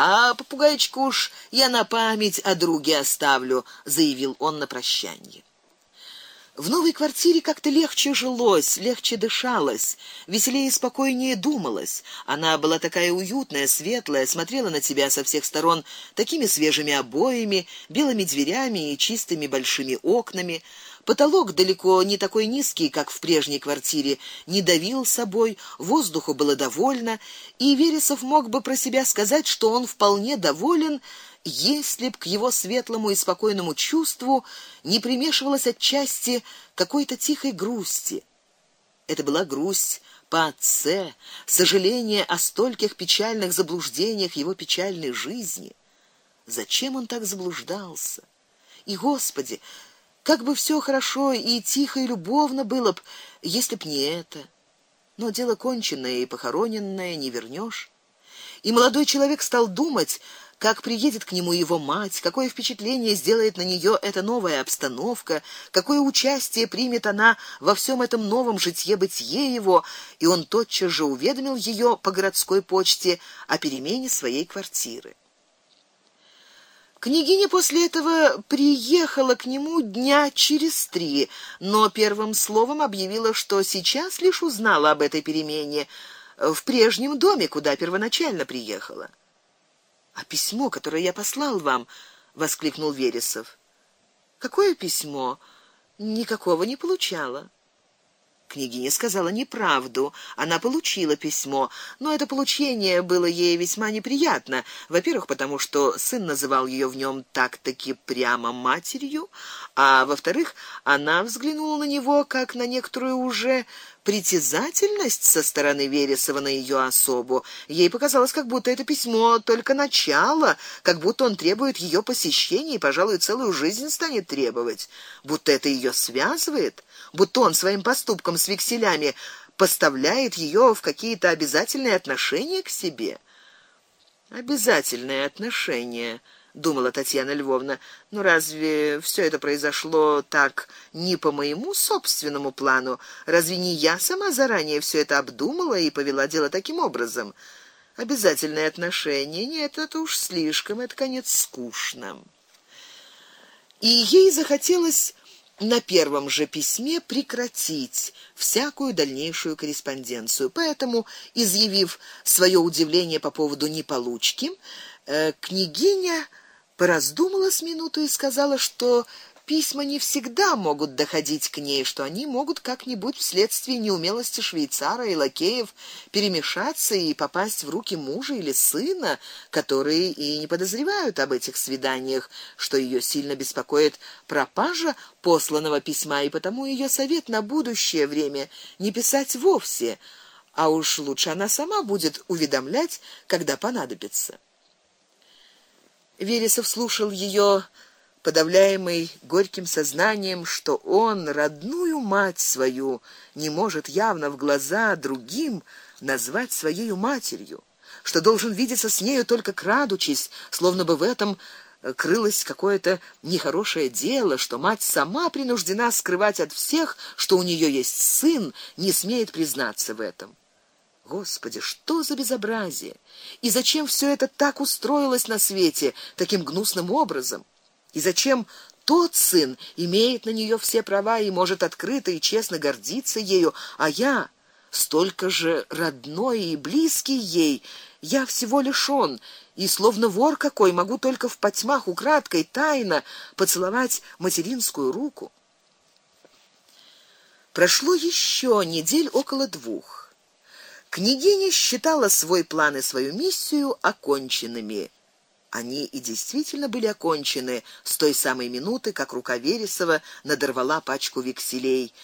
А попугайчику уж я на память о друге оставлю, заявил он на прощание. В новой квартире как-то легче жилось, легче дышалось, веселее и спокойнее думалось. Она была такая уютная, светлая, смотрела на тебя со всех сторон такими свежими обоями, белыми дверями и чистыми большими окнами. Потолок далеко не такой низкий, как в прежней квартире, не давил собой, воздуху было довольно, и Вересов мог бы про себя сказать, что он вполне доволен если б к его светлому и спокойному чувству не примешивалось отчасти какой-то тихой грусти. Это была грусть по отце, сожаление о стольких печальных заблуждениях его печальной жизни. Зачем он так заблуждался? И, Господи, как бы все хорошо и тихо и любовно было б, если б не это. Но дело конченное и похороненное не вернешь. И молодой человек стал думать, как приедет к нему его мать, какое впечатление сделает на нее эта новая обстановка, какое участие примет она во всем этом новом житье-бытие его, и он тотчас же уведомил ее по городской почте о перемене своей квартиры. Княгиня после этого приехала к нему дня через три, но первым словом объявила, что сейчас лишь узнала об этой перемене в прежнем доме, куда первоначально приехала. А письмо, которое я послал вам, воскликнул Вересов. Какое письмо? Никакого не получала. Княгиня сказала неправду. Она получила письмо, но это получение было ей весьма неприятно. Во-первых, потому что сын называл ее в нем так-таки прямо матерью, а во-вторых, она взглянула на него как на некоторую уже притязательность со стороны Вересова на ее особу. Ей показалось, как будто это письмо только начало, как будто он требует ее посещения и, пожалуй, целую жизнь станет требовать, будто это ее связывает, будто он своим поступком с векселями поставляет ее в какие-то обязательные отношения к себе. Обязательные отношения думала Татьяна Львовна. Но разве все это произошло так не по моему собственному плану? Разве не я сама заранее все это обдумала и повела дело таким образом? Обязательные отношения нет, это уж слишком, это конец скучно. И ей захотелось на первом же письме прекратить всякую дальнейшую корреспонденцию. Поэтому, изъявив свое удивление по поводу неполучки, э, княгиня пораздумала с минуту и сказала, что письма не всегда могут доходить к ней, что они могут как-нибудь вследствие неумелости швейцара и лакеев перемешаться и попасть в руки мужа или сына, которые и не подозревают об этих свиданиях, что ее сильно беспокоит пропажа посланного письма, и потому ее совет на будущее время не писать вовсе, а уж лучше она сама будет уведомлять, когда понадобится. Вересов слушал ее, подавляемый горьким сознанием, что он родную мать свою не может явно в глаза другим назвать своей матерью, что должен видеться с нею только крадучись, словно бы в этом крылось какое-то нехорошее дело, что мать сама принуждена скрывать от всех, что у нее есть сын, не смеет признаться в этом. Господи, что за безобразие? И зачем все это так устроилось на свете таким гнусным образом? И зачем тот сын имеет на нее все права и может открыто и честно гордиться ею, а я столько же родной и близкий ей, я всего лишён, и словно вор какой могу только в потьмах украдкой тайно поцеловать материнскую руку. Прошло еще недель около двух. Княгиня считала свой план и свою миссию оконченными. Они и действительно были окончены с той самой минуты, как рука Вересова надорвала пачку векселей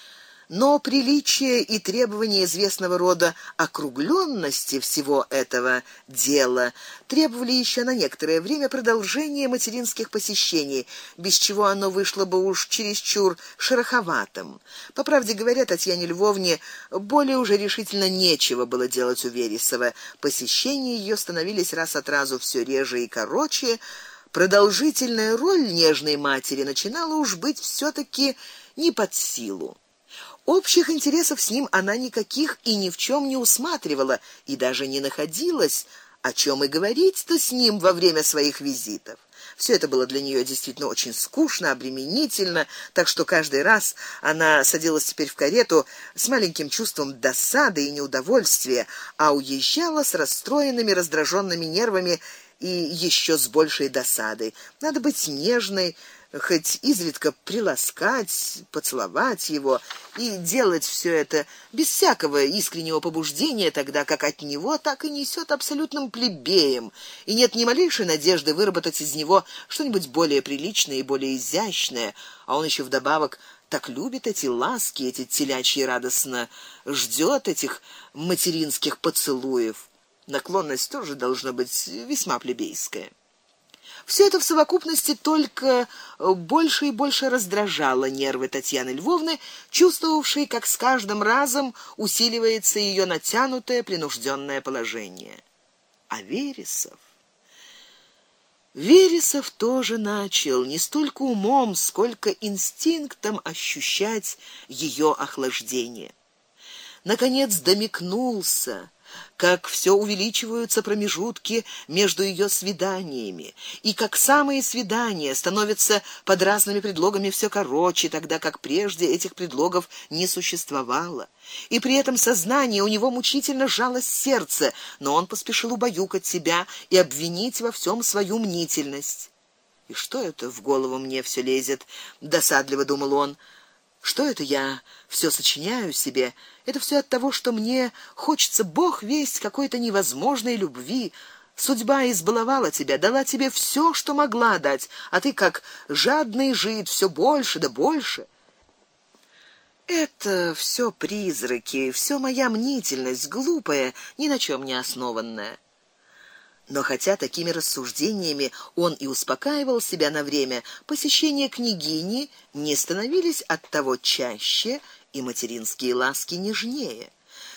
но приличие и требования известного рода округленности всего этого дела требовали еще на некоторое время продолжения материнских посещений, без чего оно вышло бы уж чересчур шероховатым. По правде говоря, Татьяне Львовне более уже решительно нечего было делать у Вересова. Посещения ее становились раз от разу все реже и короче. Продолжительная роль нежной матери начинала уж быть все таки не под силу. Общих интересов с ним она никаких и ни в чем не усматривала и даже не находилась, о чем и говорить-то с ним во время своих визитов. Все это было для нее действительно очень скучно, обременительно, так что каждый раз она садилась теперь в карету с маленьким чувством досады и неудовольствия, а уезжала с расстроенными, раздраженными нервами и еще с большей досадой. Надо быть нежной, хоть изредка приласкать, поцеловать его и делать все это без всякого искреннего побуждения, тогда как от него так и несет абсолютным плебеем, и нет ни малейшей надежды выработать из него что-нибудь более приличное и более изящное, а он еще вдобавок так любит эти ласки, эти телячьи радостно ждет этих материнских поцелуев. Наклонность тоже должна быть весьма плебейская. Все это в совокупности только э, больше и больше раздражало нервы Татьяны Львовны, чувствовавшей, как с каждым разом усиливается ее натянутое принужденное положение. А Вересов Вересов тоже начал не столько умом, сколько инстинктом ощущать ее охлаждение. Наконец домикнулся, как все увеличиваются промежутки между ее свиданиями, и как самые свидания становятся под разными предлогами все короче, тогда как прежде этих предлогов не существовало. И при этом сознание у него мучительно сжалось сердце, но он поспешил убаюкать себя и обвинить во всем свою мнительность. И что это в голову мне все лезет, досадливо думал он. Что это я все сочиняю себе? Это все от того, что мне хочется Бог весть какой-то невозможной любви. Судьба избаловала тебя, дала тебе все, что могла дать, а ты как жадный жид все больше да больше. Это все призраки, все моя мнительность глупая, ни на чем не основанная. Но хотя такими рассуждениями он и успокаивал себя на время, посещения княгини не становились от того чаще и материнские ласки нежнее.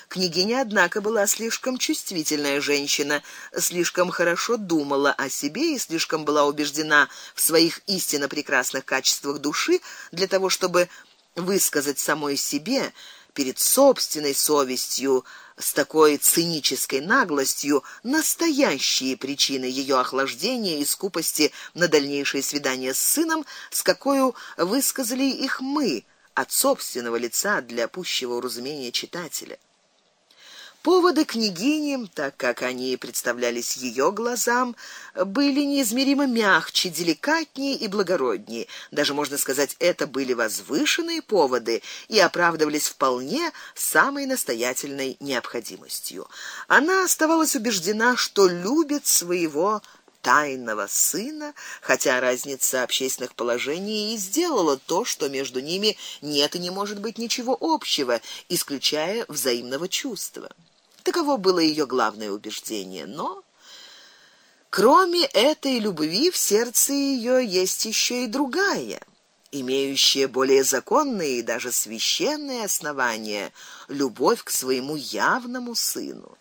Княгиня, однако, была слишком чувствительная женщина, слишком хорошо думала о себе и слишком была убеждена в своих истинно прекрасных качествах души для того, чтобы высказать самой себе перед собственной совестью с такой цинической наглостью настоящие причины ее охлаждения и скупости на дальнейшие свидания с сыном, с какой высказали их мы от собственного лица для пущего уразумения читателя. Поводы княгини, так как они представлялись ее глазам, были неизмеримо мягче, деликатнее и благороднее. Даже можно сказать, это были возвышенные поводы и оправдывались вполне самой настоятельной необходимостью. Она оставалась убеждена, что любит своего тайного сына, хотя разница общественных положений и сделала то, что между ними нет и не может быть ничего общего, исключая взаимного чувства. Таково было ее главное убеждение, но кроме этой любви в сердце ее есть еще и другая, имеющая более законные и даже священные основания любовь к своему явному сыну.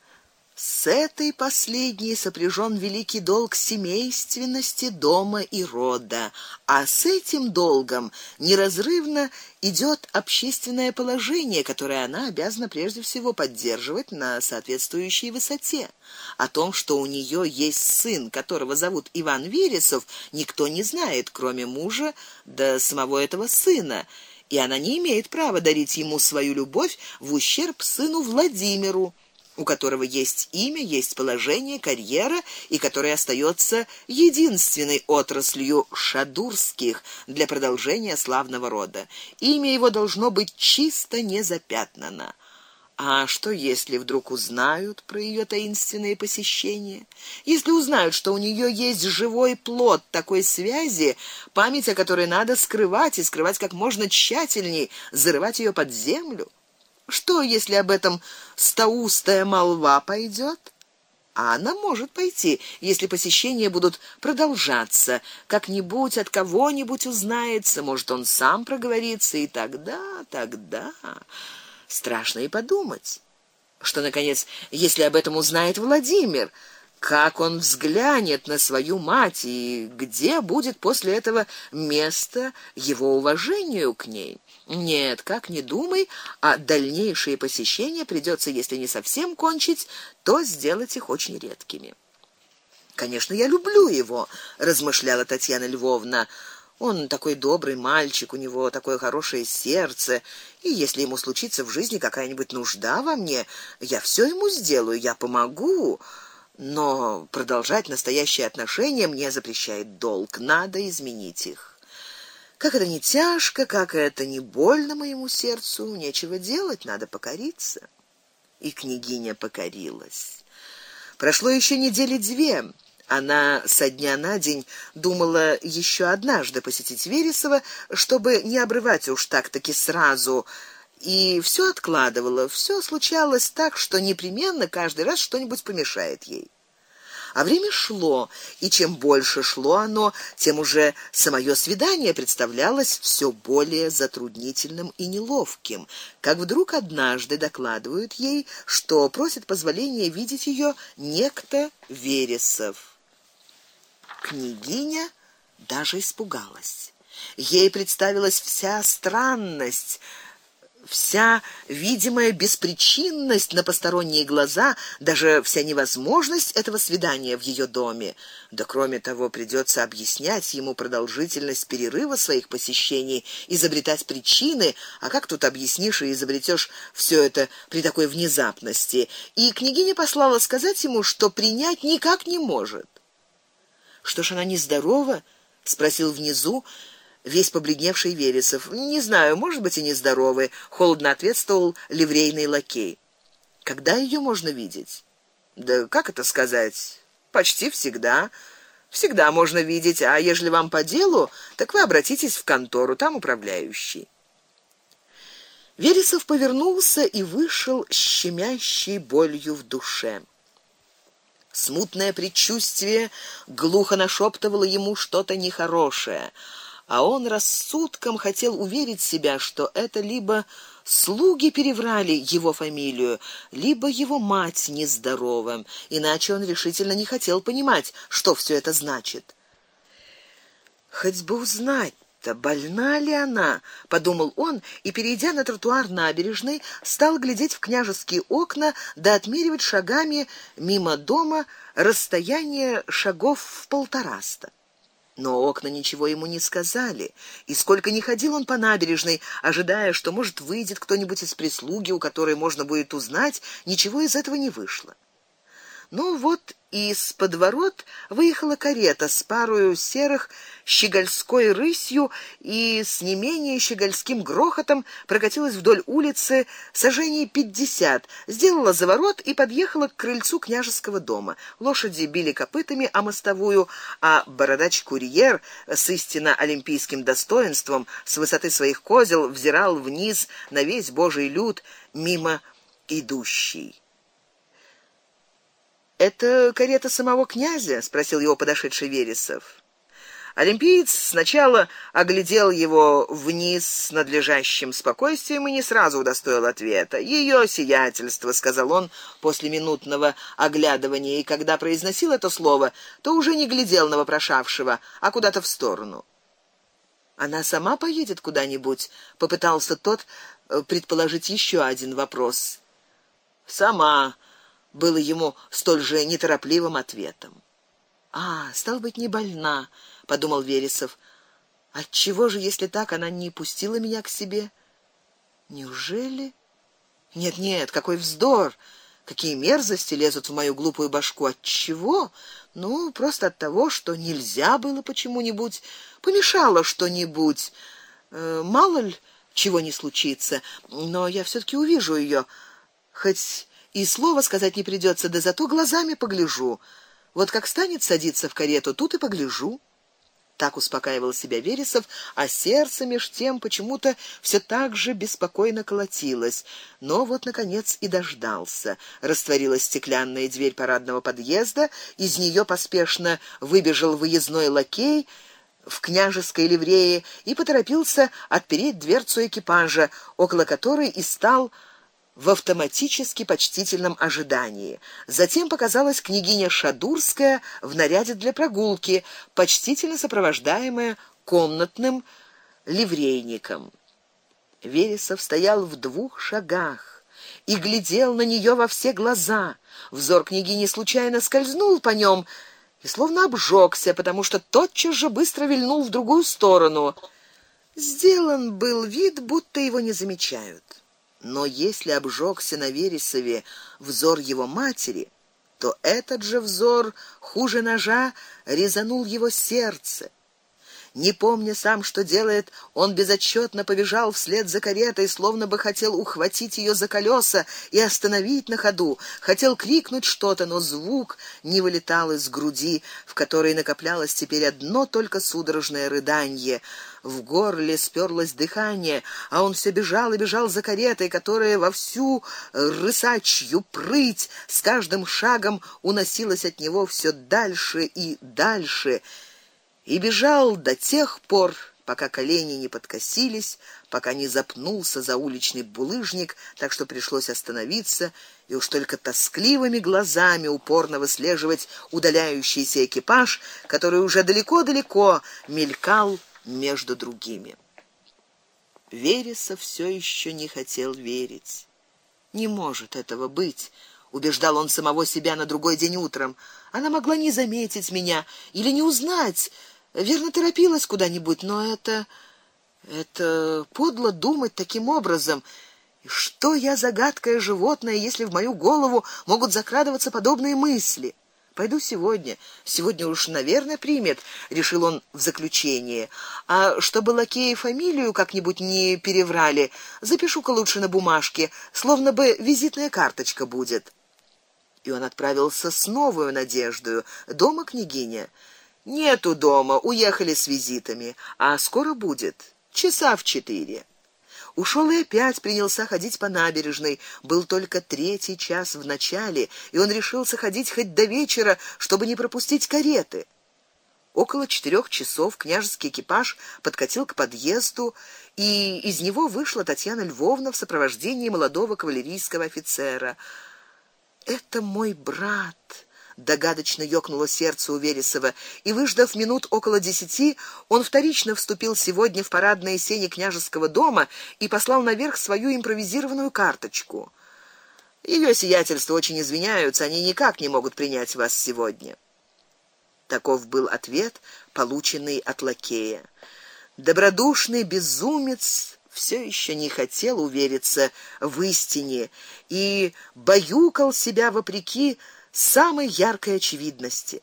С этой последней сопряжен великий долг семейственности дома и рода, а с этим долгом неразрывно идет общественное положение, которое она обязана прежде всего поддерживать на соответствующей высоте. О том, что у нее есть сын, которого зовут Иван Вересов, никто не знает, кроме мужа да самого этого сына, и она не имеет права дарить ему свою любовь в ущерб сыну Владимиру у которого есть имя, есть положение, карьера и который остается единственной отраслью шадурских для продолжения славного рода. Имя его должно быть чисто незапятнано. А что если вдруг узнают про ее таинственные посещения? Если узнают, что у нее есть живой плод такой связи, память о которой надо скрывать и скрывать как можно тщательней, зарывать ее под землю? Что, если об этом стоустая молва пойдет? А она может пойти, если посещения будут продолжаться, как-нибудь от кого-нибудь узнается, может, он сам проговорится, и тогда, тогда страшно и подумать, что наконец, если об этом узнает Владимир, как он взглянет на свою мать и где будет после этого место его уважению к ней. Нет, как ни думай, а дальнейшие посещения придется, если не совсем кончить, то сделать их очень редкими. Конечно, я люблю его, размышляла Татьяна Львовна. Он такой добрый мальчик, у него такое хорошее сердце, и если ему случится в жизни какая-нибудь нужда во мне, я все ему сделаю, я помогу. Но продолжать настоящие отношения мне запрещает долг, надо изменить их. Как это не тяжко, как это не больно моему сердцу, нечего делать, надо покориться. И княгиня покорилась. Прошло еще недели две. Она со дня на день думала еще однажды посетить Вересова, чтобы не обрывать уж так-таки сразу, и все откладывала. Все случалось так, что непременно каждый раз что-нибудь помешает ей. А время шло, и чем больше шло оно, тем уже самое свидание представлялось все более затруднительным и неловким. Как вдруг однажды докладывают ей, что просит позволения видеть ее некто Вересов княгиня даже испугалась. Ей представилась вся странность, вся видимая беспричинность на посторонние глаза, даже вся невозможность этого свидания в ее доме. Да кроме того, придется объяснять ему продолжительность перерыва своих посещений, изобретать причины, а как тут объяснишь и изобретешь все это при такой внезапности? И княгиня послала сказать ему, что принять никак не может. Что ж она не здорова? спросил внизу весь побледневший Вересов. Не знаю, может быть, и не здоровый, холодно ответствовал ливрейный лакей. Когда ее можно видеть? Да как это сказать? Почти всегда. Всегда можно видеть, а ежели вам по делу, так вы обратитесь в контору, там управляющий. Вересов повернулся и вышел с щемящей болью в душе. Смутное предчувствие глухо нашептывало ему что-то нехорошее, а он рассудком хотел уверить себя, что это либо слуги переврали его фамилию, либо его мать нездорова, иначе он решительно не хотел понимать, что все это значит. Хоть бы узнать это больна ли она, подумал он и перейдя на тротуар набережной, стал глядеть в княжеские окна да отмеривать шагами мимо дома расстояние шагов в полтораста. Но окна ничего ему не сказали, и сколько ни ходил он по набережной, ожидая, что может выйдет кто-нибудь из прислуги, у которой можно будет узнать, ничего из этого не вышло. Ну вот из подворот выехала карета с парою серых щегольской рысью и с не менее щегольским грохотом прокатилась вдоль улицы сажений пятьдесят, сделала заворот и подъехала к крыльцу княжеского дома. Лошади били копытами о мостовую, а бородач-курьер с истинно олимпийским достоинством с высоты своих козел взирал вниз на весь божий люд мимо идущий. Это карета самого князя, спросил его подошедший Вересов. Олимпиец сначала оглядел его вниз с надлежащим спокойствием и не сразу удостоил ответа. Ее сиятельство, сказал он после минутного оглядывания, и когда произносил это слово, то уже не глядел на вопрошавшего, а куда-то в сторону. Она сама поедет куда-нибудь, попытался тот э, предположить еще один вопрос. Сама было ему столь же неторопливым ответом. А, стал быть, не больна, подумал Вересов. От чего же, если так, она не пустила меня к себе? Неужели? Нет, нет, какой вздор! Какие мерзости лезут в мою глупую башку. От чего? Ну, просто от того, что нельзя было почему-нибудь, помешало что-нибудь. Э, мало ли чего не случится, но я все таки увижу ее, хоть и слова сказать не придется, да зато глазами погляжу. Вот как станет садиться в карету, тут и погляжу. Так успокаивал себя Вересов, а сердце меж тем почему-то все так же беспокойно колотилось. Но вот наконец и дождался. Растворилась стеклянная дверь парадного подъезда, из нее поспешно выбежал выездной лакей в княжеской ливрее и поторопился отпереть дверцу экипажа, около которой и стал в автоматически почтительном ожидании. Затем показалась княгиня Шадурская в наряде для прогулки, почтительно сопровождаемая комнатным ливрейником. Вересов стоял в двух шагах и глядел на нее во все глаза. Взор княгини случайно скользнул по нем, и словно обжегся, потому что тотчас же быстро вильнул в другую сторону. Сделан был вид, будто его не замечают. Но если обжегся на Вересове взор его матери, то этот же взор хуже ножа резанул его сердце. Не помня сам, что делает, он безотчетно побежал вслед за каретой, словно бы хотел ухватить ее за колеса и остановить на ходу, хотел крикнуть что-то, но звук не вылетал из груди, в которой накоплялось теперь одно только судорожное рыдание. В горле сперлось дыхание, а он все бежал и бежал за каретой, которая во всю рысачью прыть с каждым шагом уносилась от него все дальше и дальше и бежал до тех пор, пока колени не подкосились, пока не запнулся за уличный булыжник, так что пришлось остановиться и уж только тоскливыми глазами упорно выслеживать удаляющийся экипаж, который уже далеко-далеко мелькал между другими. Вересов все еще не хотел верить. Не может этого быть, убеждал он самого себя на другой день утром. Она могла не заметить меня или не узнать, Верно торопилась куда-нибудь, но это это подло думать таким образом. И что я загадкое животное, если в мою голову могут закрадываться подобные мысли? Пойду сегодня. Сегодня уж, наверное, примет, решил он в заключение. А чтобы лакеи фамилию как-нибудь не переврали, запишу-ка лучше на бумажке, словно бы визитная карточка будет. И он отправился с новой надеждой. Дома княгиня Нету дома, уехали с визитами, а скоро будет, часа в четыре. Ушел и опять принялся ходить по набережной. Был только третий час в начале, и он решился ходить хоть до вечера, чтобы не пропустить кареты. Около четырех часов княжеский экипаж подкатил к подъезду, и из него вышла Татьяна Львовна в сопровождении молодого кавалерийского офицера. Это мой брат, догадочно ёкнуло сердце у Вересова, и выждав минут около десяти, он вторично вступил сегодня в парадные сени княжеского дома и послал наверх свою импровизированную карточку. Ее сиятельство очень извиняются, они никак не могут принять вас сегодня. Таков был ответ, полученный от лакея. Добродушный безумец все еще не хотел увериться в истине и баюкал себя вопреки самой яркой очевидности.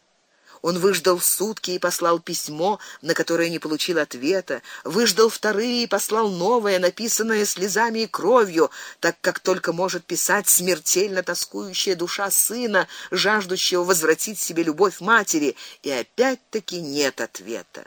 Он выждал сутки и послал письмо, на которое не получил ответа, выждал вторые и послал новое, написанное слезами и кровью, так как только может писать смертельно тоскующая душа сына, жаждущего возвратить себе любовь матери, и опять-таки нет ответа.